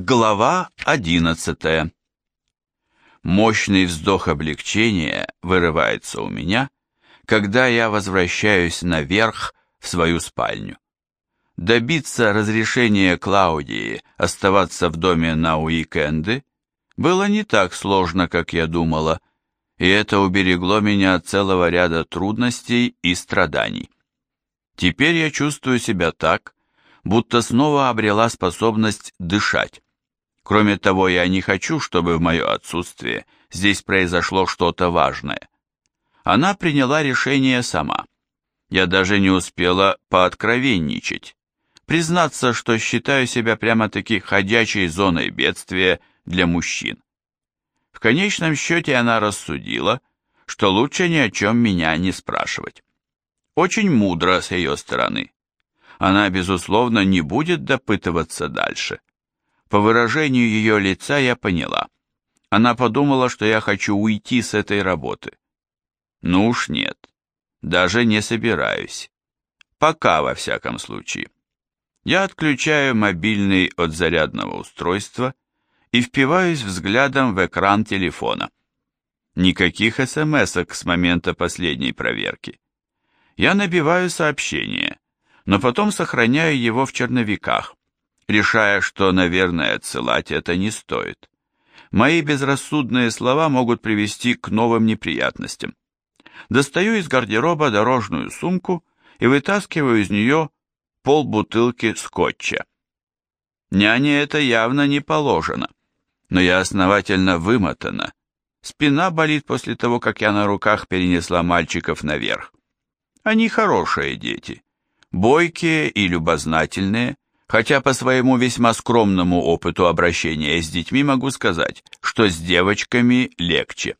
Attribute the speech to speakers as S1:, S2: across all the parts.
S1: Глава одиннадцатая. Мощный вздох облегчения вырывается у меня, когда я возвращаюсь наверх в свою спальню. Добиться разрешения Клаудии оставаться в доме на уикенды было не так сложно, как я думала, и это уберегло меня от целого ряда трудностей и страданий. Теперь я чувствую себя так, будто снова обрела способность дышать Кроме того, я не хочу, чтобы в мое отсутствие здесь произошло что-то важное. Она приняла решение сама. Я даже не успела пооткровенничать. Признаться, что считаю себя прямо-таки ходячей зоной бедствия для мужчин. В конечном счете она рассудила, что лучше ни о чем меня не спрашивать. Очень мудро с ее стороны. Она, безусловно, не будет допытываться дальше. По выражению ее лица я поняла. Она подумала, что я хочу уйти с этой работы. Ну уж нет, даже не собираюсь. Пока, во всяком случае. Я отключаю мобильный от зарядного устройства и впиваюсь взглядом в экран телефона. Никаких смс с момента последней проверки. Я набиваю сообщение, но потом сохраняю его в черновиках решая, что, наверное, отсылать это не стоит. Мои безрассудные слова могут привести к новым неприятностям. Достаю из гардероба дорожную сумку и вытаскиваю из нее полбутылки скотча. Няне это явно не положено, но я основательно вымотана. Спина болит после того, как я на руках перенесла мальчиков наверх. Они хорошие дети, бойкие и любознательные, Хотя по своему весьма скромному опыту обращения с детьми могу сказать, что с девочками легче.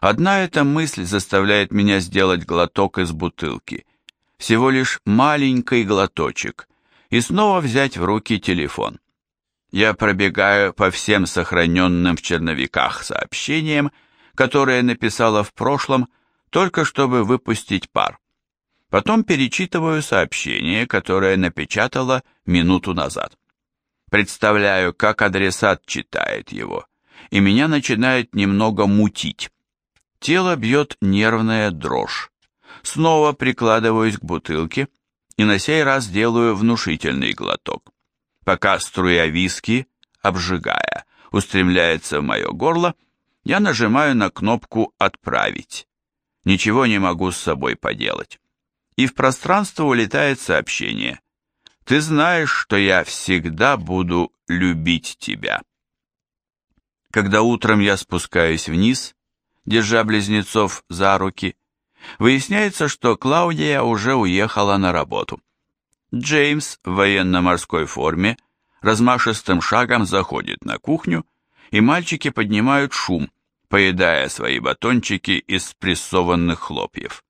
S1: Одна эта мысль заставляет меня сделать глоток из бутылки. Всего лишь маленький глоточек. И снова взять в руки телефон. Я пробегаю по всем сохраненным в черновиках сообщениям, которые написала в прошлом, только чтобы выпустить пар. Потом перечитываю сообщение, которое напечатала минуту назад. Представляю, как адресат читает его, и меня начинает немного мутить. Тело бьет нервная дрожь. Снова прикладываюсь к бутылке и на сей раз делаю внушительный глоток. Пока струя виски, обжигая, устремляется в мое горло, я нажимаю на кнопку «Отправить». Ничего не могу с собой поделать и в пространство улетает сообщение. «Ты знаешь, что я всегда буду любить тебя». Когда утром я спускаюсь вниз, держа близнецов за руки, выясняется, что Клаудия уже уехала на работу. Джеймс в военно-морской форме размашистым шагом заходит на кухню, и мальчики поднимают шум, поедая свои батончики из спрессованных хлопьев.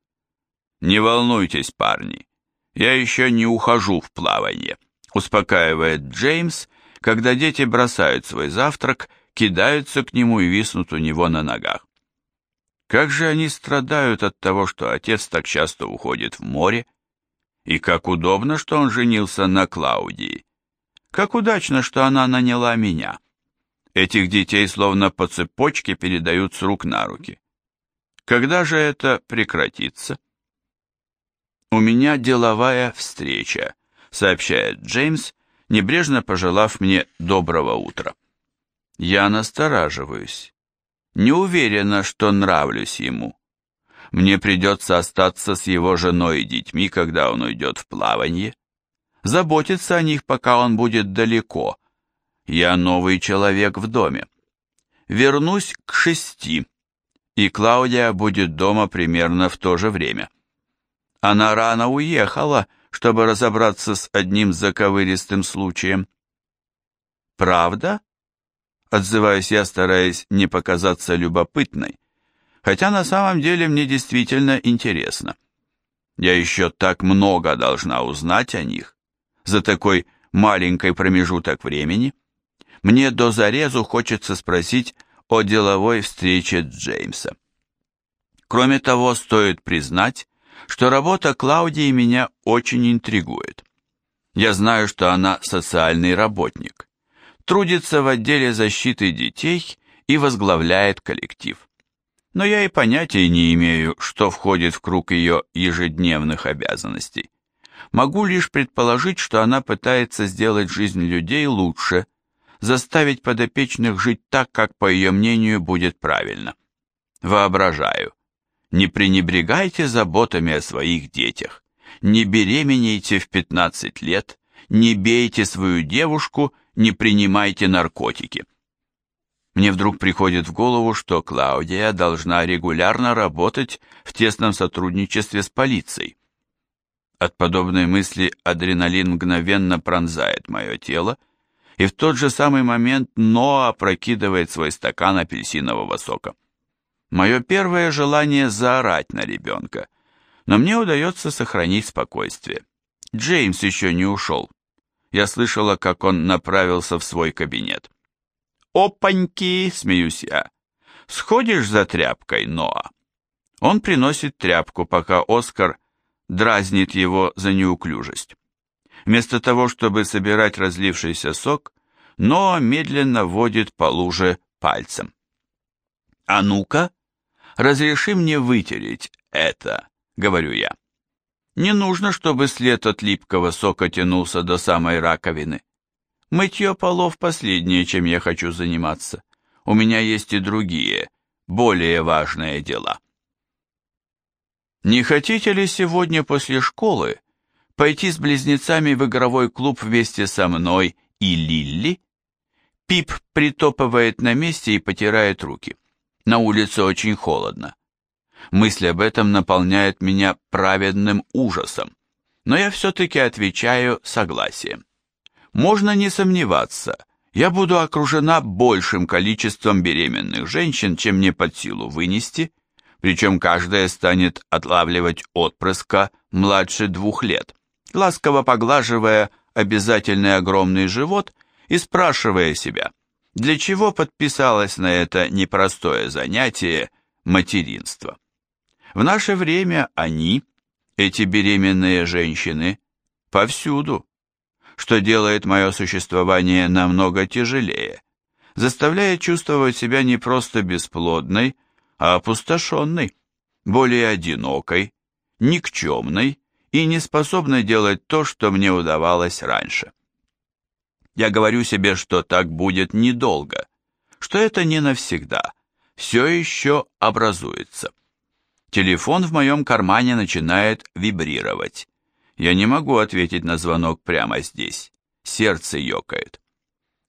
S1: «Не волнуйтесь, парни, я еще не ухожу в плавание», успокаивает Джеймс, когда дети бросают свой завтрак, кидаются к нему и виснут у него на ногах. Как же они страдают от того, что отец так часто уходит в море, и как удобно, что он женился на Клаудии. Как удачно, что она наняла меня. Этих детей словно по цепочке передают с рук на руки. Когда же это прекратится? «У меня деловая встреча», — сообщает Джеймс, небрежно пожелав мне доброго утра. Я настораживаюсь. Не уверена, что нравлюсь ему. Мне придется остаться с его женой и детьми, когда он уйдет в плавание. Заботиться о них, пока он будет далеко. Я новый человек в доме. Вернусь к шести, и Клаудия будет дома примерно в то же время. Она рано уехала, чтобы разобраться с одним заковыристым случаем. «Правда?» — отзываюсь я, стараясь не показаться любопытной, хотя на самом деле мне действительно интересно. Я еще так много должна узнать о них за такой маленький промежуток времени. Мне до зарезу хочется спросить о деловой встрече Джеймса. Кроме того, стоит признать, что работа Клаудии меня очень интригует. Я знаю, что она социальный работник. трудится в отделе защиты детей и возглавляет коллектив. Но я и понятия не имею, что входит в круг ее ежедневных обязанностей. Могу лишь предположить, что она пытается сделать жизнь людей лучше, заставить подопечных жить так, как, по ее мнению, будет правильно. Воображаю. Не пренебрегайте заботами о своих детях. Не беременейте в 15 лет, не бейте свою девушку, не принимайте наркотики. Мне вдруг приходит в голову, что Клаудия должна регулярно работать в тесном сотрудничестве с полицией. От подобной мысли адреналин мгновенно пронзает мое тело, и в тот же самый момент Ноа опрокидывает свой стакан апельсинового сока. Мое первое желание заорать на ребенка, но мне удается сохранить спокойствие. Джеймс еще не ушел. Я слышала, как он направился в свой кабинет. «Опаньки!» — смеюсь я. «Сходишь за тряпкой, Ноа?» Он приносит тряпку, пока Оскар дразнит его за неуклюжесть. Вместо того, чтобы собирать разлившийся сок, Ноа медленно водит по луже пальцем. «А ну-ка, разреши мне вытереть это», — говорю я. Не нужно, чтобы след от липкого сока тянулся до самой раковины. Мытье полов последнее, чем я хочу заниматься. У меня есть и другие, более важные дела. Не хотите ли сегодня после школы пойти с близнецами в игровой клуб вместе со мной и Лилли? Пип притопывает на месте и потирает руки. На улице очень холодно. Мысль об этом наполняет меня праведным ужасом, но я все-таки отвечаю согласием. Можно не сомневаться, я буду окружена большим количеством беременных женщин, чем мне под силу вынести, причем каждая станет отлавливать отпрыска младше двух лет, ласково поглаживая обязательный огромный живот и спрашивая себя, для чего подписалась на это непростое занятие материнства. В наше время они, эти беременные женщины, повсюду что делает мое существование намного тяжелее, заставляет чувствовать себя не просто бесплодной, а опустошенной, более одинокой, никчемной и неспособной делать то, что мне удавалось раньше. Я говорю себе, что так будет недолго, что это не навсегда, все еще образуется. Телефон в моем кармане начинает вибрировать. Я не могу ответить на звонок прямо здесь. Сердце ёкает.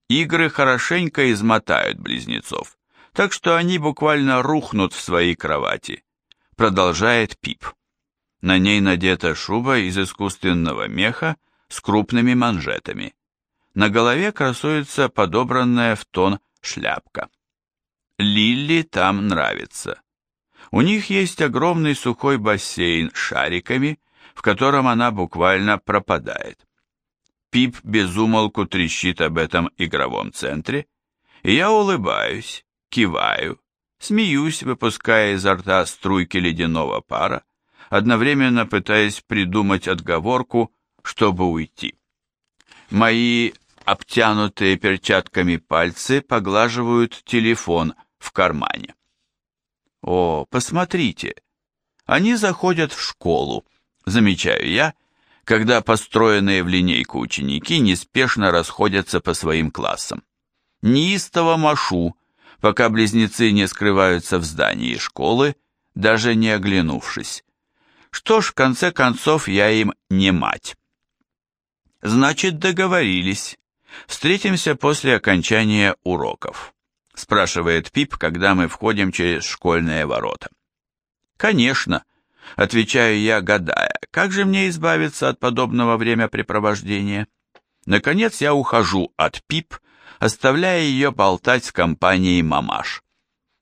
S1: Игры хорошенько измотают близнецов, так что они буквально рухнут в своей кровати. Продолжает Пип. На ней надета шуба из искусственного меха с крупными манжетами. На голове красуется подобранная в тон шляпка. Лилли там нравится. У них есть огромный сухой бассейн с шариками в котором она буквально пропадает. Пип безумолку трещит об этом игровом центре, и я улыбаюсь, киваю, смеюсь, выпуская изо рта струйки ледяного пара, одновременно пытаясь придумать отговорку, чтобы уйти. Мои обтянутые перчатками пальцы поглаживают телефон в кармане. О, посмотрите, они заходят в школу, замечаю я, когда построенные в линейку ученики неспешно расходятся по своим классам. Неистово машу, пока близнецы не скрываются в здании школы, даже не оглянувшись. Что ж, в конце концов, я им не мать. Значит, договорились. Встретимся после окончания уроков, спрашивает Пип, когда мы входим через школьные ворота. Конечно, Отвечаю я, гадая, как же мне избавиться от подобного времяпрепровождения? Наконец я ухожу от Пип, оставляя ее болтать с компанией мамаш.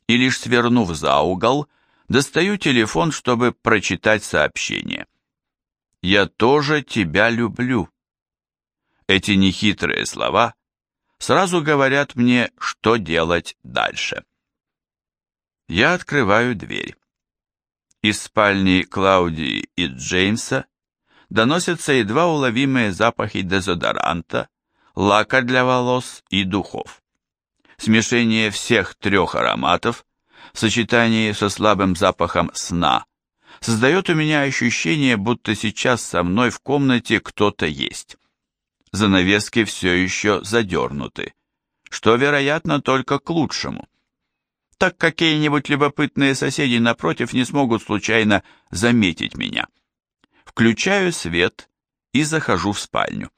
S1: И лишь свернув за угол, достаю телефон, чтобы прочитать сообщение. «Я тоже тебя люблю». Эти нехитрые слова сразу говорят мне, что делать дальше. Я открываю дверь. Из спальни Клаудии и Джеймса доносятся едва уловимые запахи дезодоранта, лака для волос и духов. Смешение всех трех ароматов в сочетании со слабым запахом сна создает у меня ощущение, будто сейчас со мной в комнате кто-то есть. Занавески все еще задернуты, что, вероятно, только к лучшему. Так какие-нибудь любопытные соседи напротив не смогут случайно заметить меня. Включаю свет и захожу в спальню.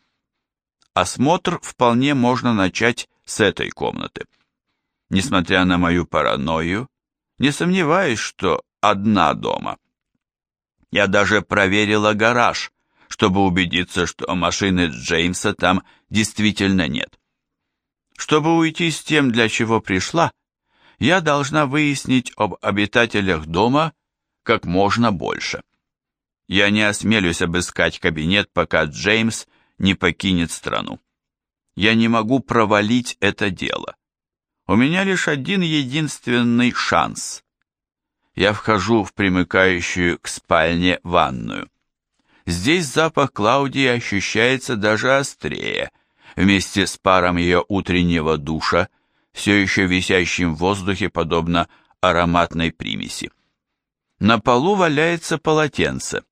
S1: Осмотр вполне можно начать с этой комнаты. Несмотря на мою паранойю, не сомневаюсь, что одна дома. Я даже проверила гараж, чтобы убедиться, что машины Джеймса там действительно нет. Чтобы уйти с тем, для чего пришла, я должна выяснить об обитателях дома как можно больше. Я не осмелюсь обыскать кабинет, пока Джеймс не покинет страну. Я не могу провалить это дело. У меня лишь один единственный шанс. Я вхожу в примыкающую к спальне ванную. Здесь запах Клаудии ощущается даже острее, вместе с паром ее утреннего душа, все еще висящим в воздухе, подобно ароматной примеси. На полу валяется полотенце.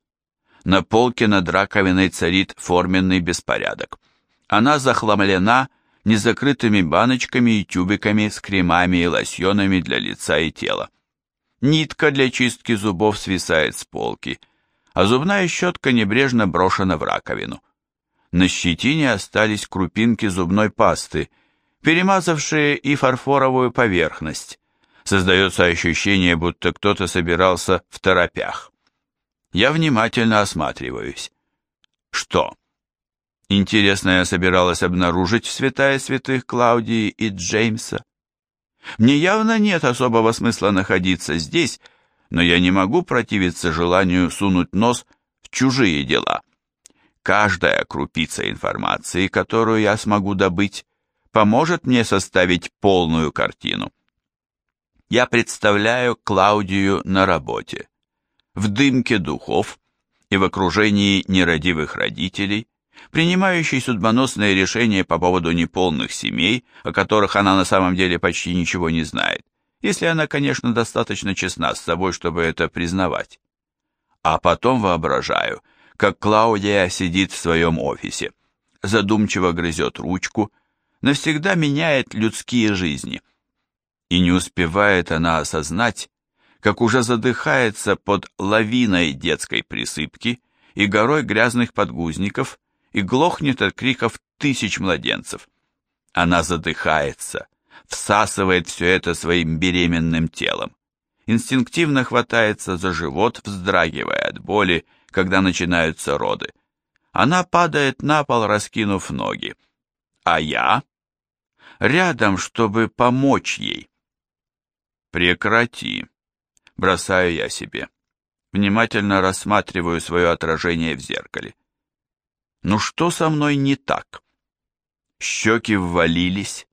S1: На полке над раковиной царит форменный беспорядок. Она захламлена незакрытыми баночками и тюбиками с кремами и лосьонами для лица и тела. Нитка для чистки зубов свисает с полки, а зубная щетка небрежно брошена в раковину. На щетине остались крупинки зубной пасты, перемазавшие и фарфоровую поверхность. Создается ощущение, будто кто-то собирался в торопях. Я внимательно осматриваюсь. Что? Интересно, я собиралась обнаружить в святая святых Клаудии и Джеймса. Мне явно нет особого смысла находиться здесь, но я не могу противиться желанию сунуть нос в чужие дела. Каждая крупица информации, которую я смогу добыть, поможет мне составить полную картину. Я представляю Клаудию на работе в дымке духов и в окружении нерадивых родителей, принимающей судьбоносные решения по поводу неполных семей, о которых она на самом деле почти ничего не знает, если она, конечно, достаточно честна с собой, чтобы это признавать. А потом воображаю, как Клаудия сидит в своем офисе, задумчиво грызет ручку, навсегда меняет людские жизни. И не успевает она осознать, как уже задыхается под лавиной детской присыпки и горой грязных подгузников и глохнет от криков тысяч младенцев. Она задыхается, всасывает все это своим беременным телом. Инстинктивно хватается за живот, вздрагивая от боли, когда начинаются роды. Она падает на пол, раскинув ноги. А я? Рядом, чтобы помочь ей. Прекрати бросаю я себе. Внимательно рассматриваю свое отражение в зеркале. Ну что со мной не так? Щеки ввалились,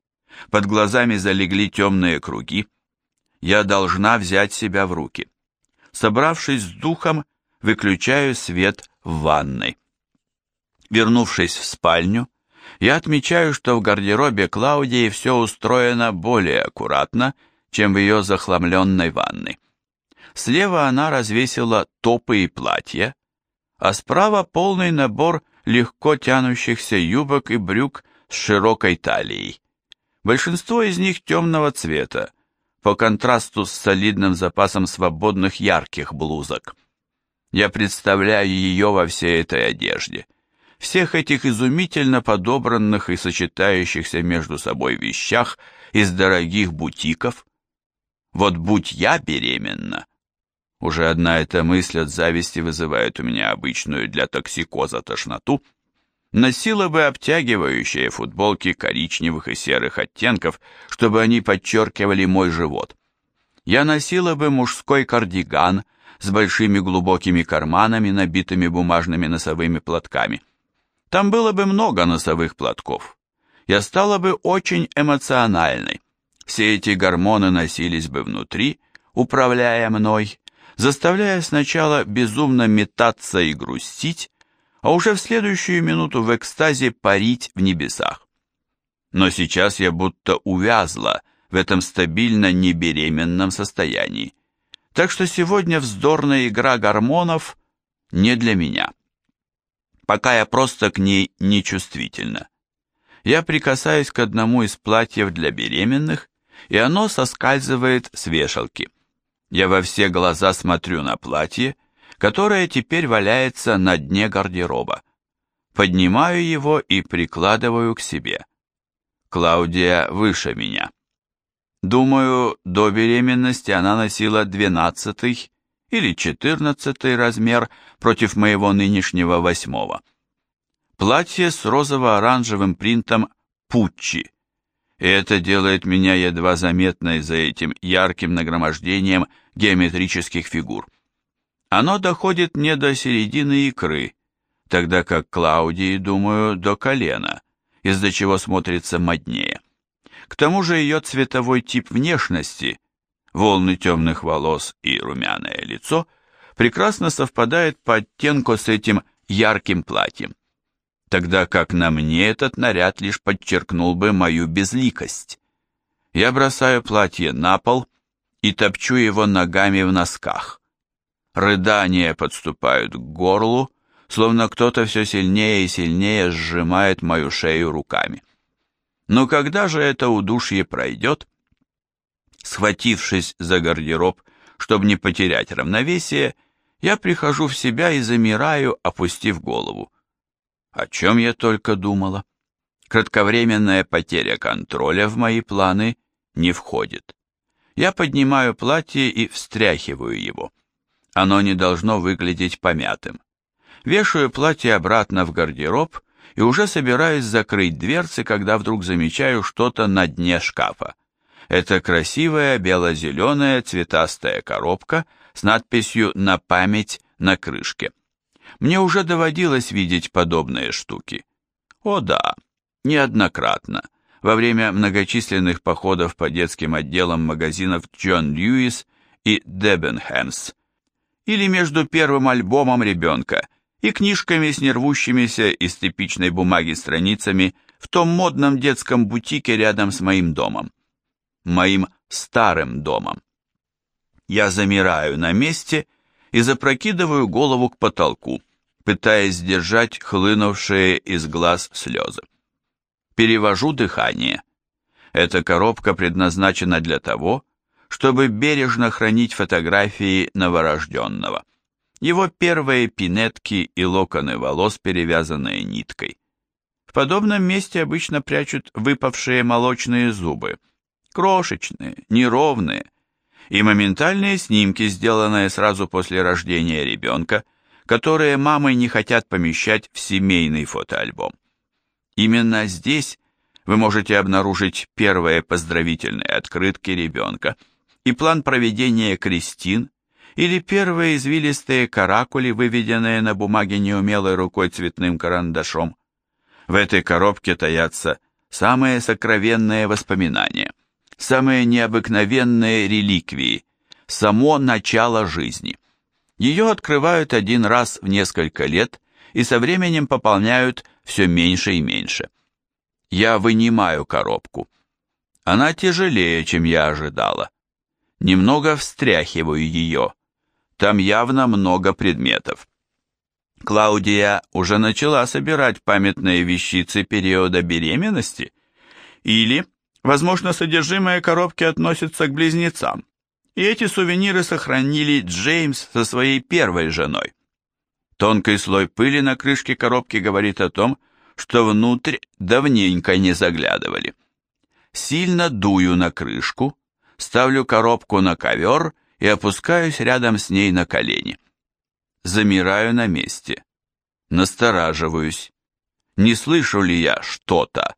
S1: под глазами залегли темные круги. Я должна взять себя в руки. Собравшись с духом, выключаю свет в ванной. Вернувшись в спальню, я отмечаю, что в гардеробе Клаудии все устроено более аккуратно, чем в ее захламленной ванной. Слева она развесила топы и платья, а справа полный набор легко тянущихся юбок и брюк с широкой талией. Большинство из них темного цвета, по контрасту с солидным запасом свободных ярких блузок. Я представляю ее во всей этой одежде, всех этих изумительно подобранных и сочетающихся между собой вещах из дорогих бутиков. Вот будь я беременна, уже одна эта мысль от зависти вызывает у меня обычную для токсикоза тошноту. Носила бы обтягивающие футболки коричневых и серых оттенков, чтобы они подчеркивали мой живот. Я носила бы мужской кардиган с большими глубокими карманами, набитыми бумажными носовыми платками. Там было бы много носовых платков. Я стала бы очень эмоциональной. Все эти гормоны носились бы внутри, управляя мной, заставляя сначала безумно метаться и грустить, а уже в следующую минуту в экстазе парить в небесах. но сейчас я будто увязла в этом стабильно небеременном состоянии. Так что сегодня вздорная игра гормонов не для меня. Пока я просто к ней нечувствительна. Я прикасаюсь к одному из платьев для беременных, и оно соскальзывает с вешалки. Я во все глаза смотрю на платье, которое теперь валяется на дне гардероба. Поднимаю его и прикладываю к себе. Клаудия выше меня. Думаю, до беременности она носила двенадцатый или четырнадцатый размер против моего нынешнего восьмого. Платье с розово-оранжевым принтом «Пуччи», и это делает меня едва заметной за этим ярким нагромождением геометрических фигур. Оно доходит не до середины икры, тогда как Клаудии, думаю, до колена, из-за чего смотрится моднее. К тому же ее цветовой тип внешности, волны темных волос и румяное лицо, прекрасно совпадает по оттенку с этим ярким платьем, тогда как на мне этот наряд лишь подчеркнул бы мою безликость. Я бросаю платье на пол и топчу его ногами в носках. Рыдания подступают к горлу, словно кто-то все сильнее и сильнее сжимает мою шею руками. Но когда же это удушье пройдет? Схватившись за гардероб, чтобы не потерять равновесие, я прихожу в себя и замираю, опустив голову. О чем я только думала? Кратковременная потеря контроля в мои планы не входит. Я поднимаю платье и встряхиваю его. Оно не должно выглядеть помятым. Вешаю платье обратно в гардероб и уже собираюсь закрыть дверцы, когда вдруг замечаю что-то на дне шкафа. Это красивая бело-зеленая цветастая коробка с надписью «На память» на крышке. Мне уже доводилось видеть подобные штуки. О да, неоднократно, во время многочисленных походов по детским отделам магазинов Джон Льюис и Дебенхэмс, или между первым альбомом ребенка и книжками с нервущимися из типичной бумаги страницами в том модном детском бутике рядом с моим домом. Моим старым домом. Я замираю на месте и запрокидываю голову к потолку, пытаясь сдержать хлынувшие из глаз слезы. Перевожу дыхание. Эта коробка предназначена для того, чтобы бережно хранить фотографии новорожденного. Его первые пинетки и локоны волос, перевязанные ниткой. В подобном месте обычно прячут выпавшие молочные зубы, крошечные, неровные, и моментальные снимки, сделанные сразу после рождения ребенка, которые мамы не хотят помещать в семейный фотоальбом. Именно здесь вы можете обнаружить первые поздравительные открытки ребенка – и план проведения крестин, или первые извилистые каракули, выведенные на бумаге неумелой рукой цветным карандашом. В этой коробке таятся самые сокровенные воспоминания, самые необыкновенные реликвии, само начало жизни. Ее открывают один раз в несколько лет и со временем пополняют все меньше и меньше. Я вынимаю коробку. Она тяжелее, чем я ожидала немного встряхиваю ее. Там явно много предметов. Клаудия уже начала собирать памятные вещицы периода беременности? Или, возможно, содержимое коробки относится к близнецам, и эти сувениры сохранили Джеймс со своей первой женой. Тонкий слой пыли на крышке коробки говорит о том, что внутрь давненько не заглядывали. Сильно дую на крышку, ставлю коробку на ковер и опускаюсь рядом с ней на колени. Замираю на месте. Настораживаюсь. Не слышу ли я что-то?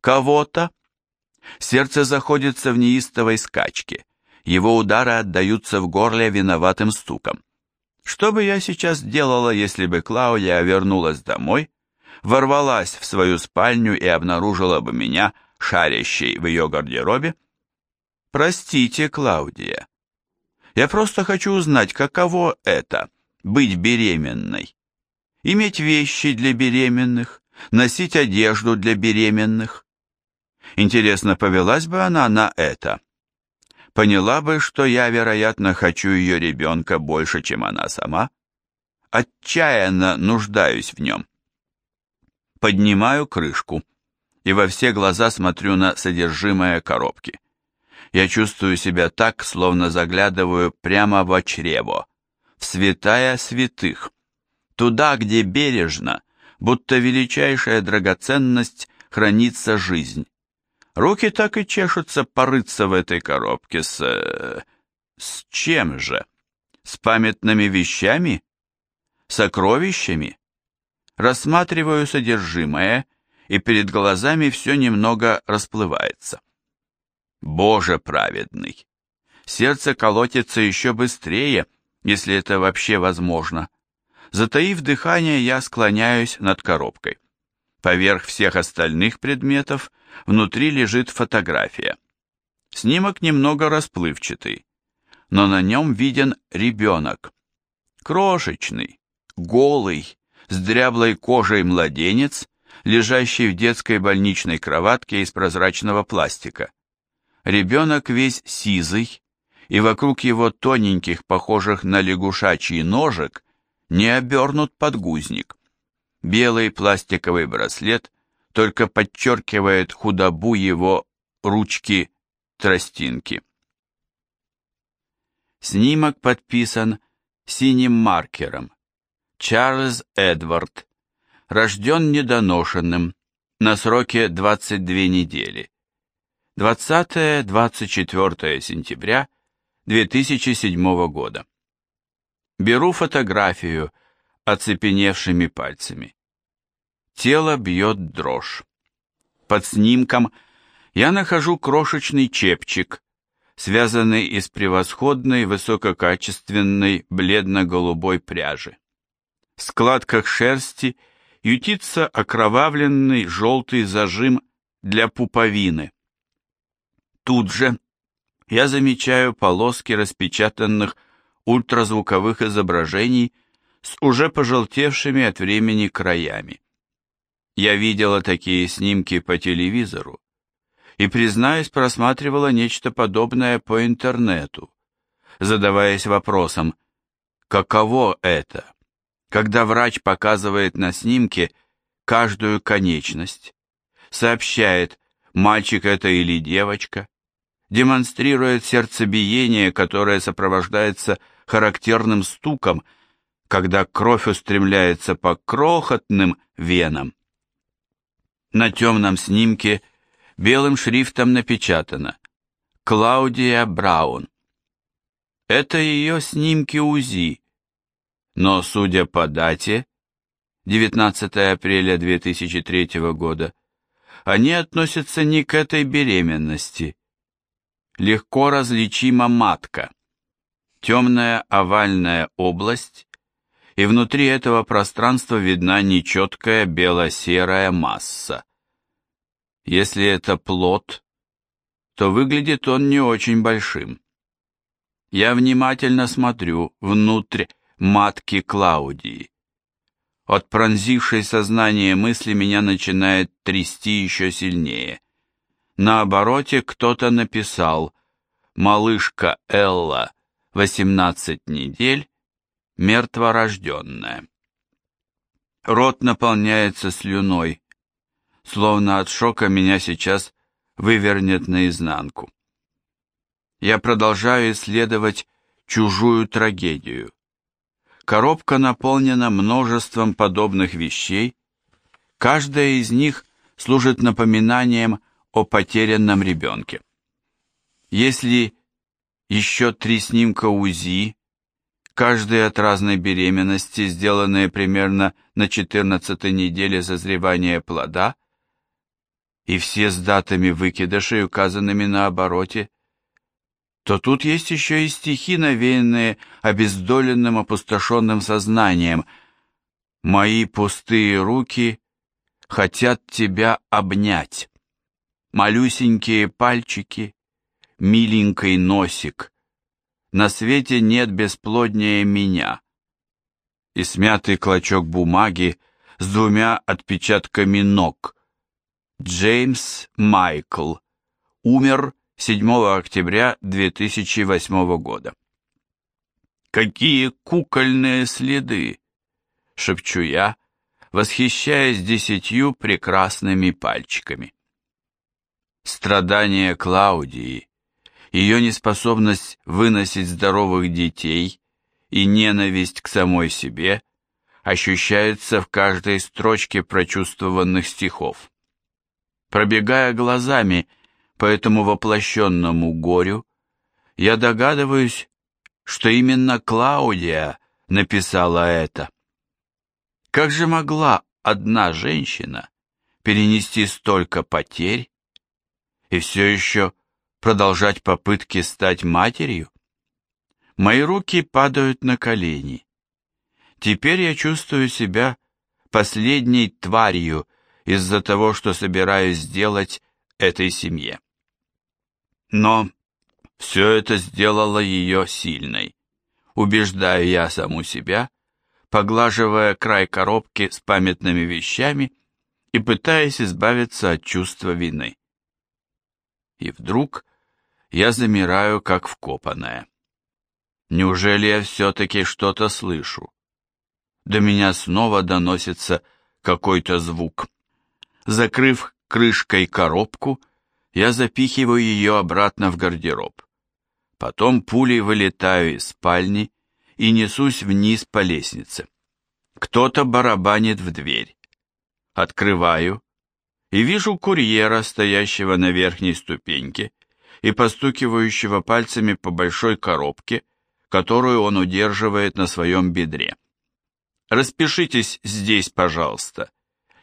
S1: Кого-то? Сердце заходится в неистовой скачке. Его удары отдаются в горле виноватым стуком. Что бы я сейчас делала, если бы Клаудия вернулась домой, ворвалась в свою спальню и обнаружила бы меня, шарящей в ее гардеробе? Простите, Клаудия. Я просто хочу узнать, каково это — быть беременной. Иметь вещи для беременных, носить одежду для беременных. Интересно, повелась бы она на это? Поняла бы, что я, вероятно, хочу ее ребенка больше, чем она сама? Отчаянно нуждаюсь в нем. Поднимаю крышку и во все глаза смотрю на содержимое коробки. Я чувствую себя так, словно заглядываю прямо в чрево, в святая святых, туда, где бережно, будто величайшая драгоценность хранится жизнь. Руки так и чешутся порыться в этой коробке с... С чем же? С памятными вещами? Сокровищами? Рассматриваю содержимое, и перед глазами все немного расплывается. Боже праведный! Сердце колотится еще быстрее, если это вообще возможно. Затаив дыхание, я склоняюсь над коробкой. Поверх всех остальных предметов внутри лежит фотография. Снимок немного расплывчатый, но на нем виден ребенок. Крошечный, голый, с дряблой кожей младенец, лежащий в детской больничной кроватке из прозрачного пластика. Ребенок весь сизый, и вокруг его тоненьких, похожих на лягушачий ножек, не обернут подгузник. Белый пластиковый браслет только подчеркивает худобу его ручки-тростинки. Снимок подписан синим маркером. Чарльз Эдвард. Рожден недоношенным. На сроке 22 недели. 20-24 сентября 2007 года. Беру фотографию оцепеневшими пальцами. Тело бьет дрожь. Под снимком я нахожу крошечный чепчик, связанный из превосходной высококачественной бледно-голубой пряжи. В складках шерсти ютится окровавленный желтый зажим для пуповины. Тут же я замечаю полоски распечатанных ультразвуковых изображений с уже пожелтевшими от времени краями. Я видела такие снимки по телевизору и, признаюсь, просматривала нечто подобное по интернету, задаваясь вопросом, каково это, когда врач показывает на снимке каждую конечность, сообщает, мальчик это или девочка, демонстрирует сердцебиение, которое сопровождается характерным стуком, когда кровь устремляется по крохотным венам. На темном снимке белым шрифтом напечатано «Клаудия Браун». Это ее снимки УЗИ, но, судя по дате, 19 апреля 2003 года, они относятся не к этой беременности. Легко различима матка, темная овальная область, и внутри этого пространства видна нечеткая бело-серая масса. Если это плод, то выглядит он не очень большим. Я внимательно смотрю внутрь матки Клаудии. От пронзившей сознание мысли меня начинает трясти еще сильнее. На обороте кто-то написал «Малышка Элла, 18 недель, мертворожденная». Рот наполняется слюной, словно от шока меня сейчас вывернет наизнанку. Я продолжаю исследовать чужую трагедию. Коробка наполнена множеством подобных вещей, каждая из них служит напоминанием о потерянном ребенке. Если еще три снимка УЗИ, каждый от разной беременности, сделанные примерно на 14 неделе созревания плода, и все с датами выкидышей, указанными на обороте, то тут есть еще и стихи, навеянные обездоленным опустошенным сознанием. «Мои пустые руки хотят тебя обнять. Малюсенькие пальчики, миленький носик. На свете нет бесплоднее меня». И смятый клочок бумаги с двумя отпечатками ног — Джеймс Майкл. Умер 7 октября 2008 года. «Какие кукольные следы!» — шепчу я, восхищаясь десятью прекрасными пальчиками. Страдания Клаудии, ее неспособность выносить здоровых детей и ненависть к самой себе ощущаются в каждой строчке прочувствованных стихов. Пробегая глазами по этому воплощенному горю, я догадываюсь, что именно Клаудия написала это. Как же могла одна женщина перенести столько потерь и все еще продолжать попытки стать матерью? Мои руки падают на колени. Теперь я чувствую себя последней тварью из-за того, что собираюсь сделать этой семье. Но все это сделало ее сильной, убеждаю я саму себя, поглаживая край коробки с памятными вещами и пытаясь избавиться от чувства вины. И вдруг я замираю, как вкопанная. Неужели я все-таки что-то слышу? До меня снова доносится какой-то звук. Закрыв крышкой коробку, я запихиваю ее обратно в гардероб. Потом пулей вылетаю из спальни и несусь вниз по лестнице. Кто-то барабанит в дверь. Открываю и вижу курьера, стоящего на верхней ступеньке и постукивающего пальцами по большой коробке, которую он удерживает на своем бедре. «Распишитесь здесь, пожалуйста»,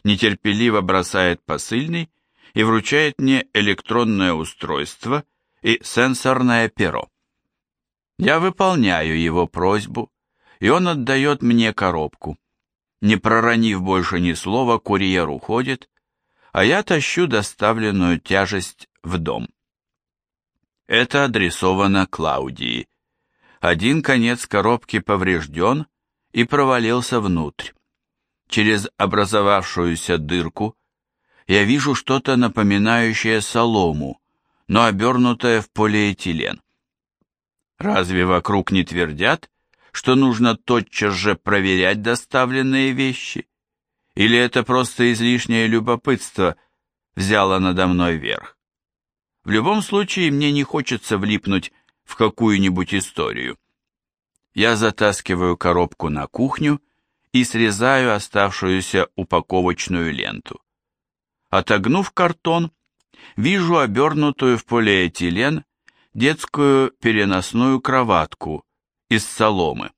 S1: нетерпеливо бросает посыльный и вручает мне электронное устройство и сенсорное перо. Я выполняю его просьбу, и он отдает мне коробку. Не проронив больше ни слова, курьер уходит, а я тащу доставленную тяжесть в дом. Это адресовано Клаудии. Один конец коробки поврежден и провалился внутрь. Через образовавшуюся дырку я вижу что-то напоминающее солому, но обернутое в полиэтилен. Разве вокруг не твердят, что нужно тотчас же проверять доставленные вещи? Или это просто излишнее любопытство взяло надо мной верх? В любом случае мне не хочется влипнуть в какую-нибудь историю. Я затаскиваю коробку на кухню и срезаю оставшуюся упаковочную ленту. Отогнув картон, вижу обернутую в полиэтилен детскую переносную кроватку из соломы.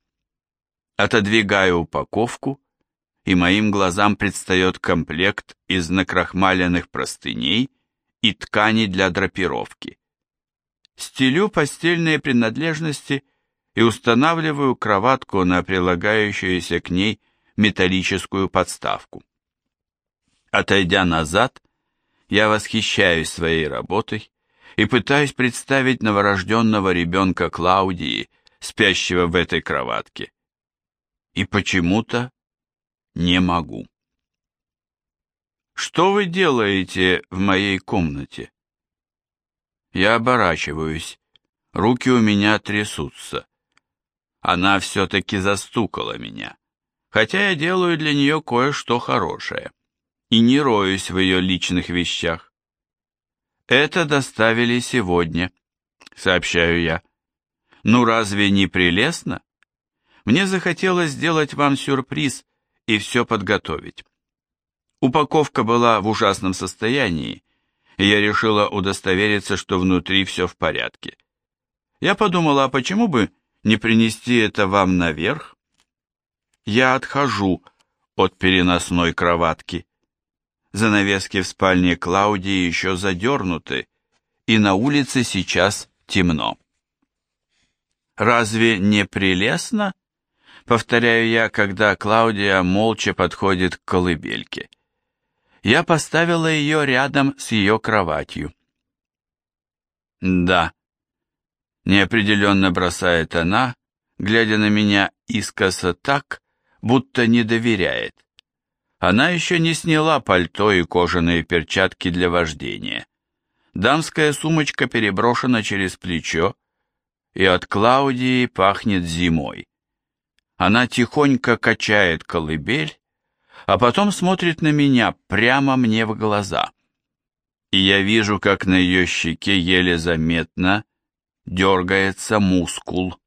S1: Отодвигаю упаковку, и моим глазам предстает комплект из накрахмаленных простыней и ткани для драпировки. Стелю постельные принадлежности и устанавливаю кроватку на прилагающуюся к ней металлическую подставку. Отойдя назад, я восхищаюсь своей работой и пытаюсь представить новорожденного ребенка Клаудии, спящего в этой кроватке. И почему-то не могу. «Что вы делаете в моей комнате?» Я оборачиваюсь, руки у меня трясутся. Она все-таки застукала меня, хотя я делаю для нее кое-что хорошее и не роюсь в ее личных вещах. Это доставили сегодня, сообщаю я. Ну разве не прелестно? Мне захотелось сделать вам сюрприз и все подготовить. Упаковка была в ужасном состоянии, и я решила удостовериться, что внутри все в порядке. Я подумала, а почему бы не принести это вам наверх? Я отхожу от переносной кроватки. Занавески в спальне Клаудии еще задернуты, и на улице сейчас темно. «Разве не прелестно?» — повторяю я, когда Клаудия молча подходит к колыбельке. Я поставила ее рядом с ее кроватью. «Да», — неопределенно бросает она, глядя на меня искоса так, будто не доверяет Она еще не сняла пальто и кожаные перчатки для вождения. Дамская сумочка переброшена через плечо, и от Клаудии пахнет зимой. Она тихонько качает колыбель, а потом смотрит на меня прямо мне в глаза. И я вижу, как на ее щеке еле заметно дергается мускул.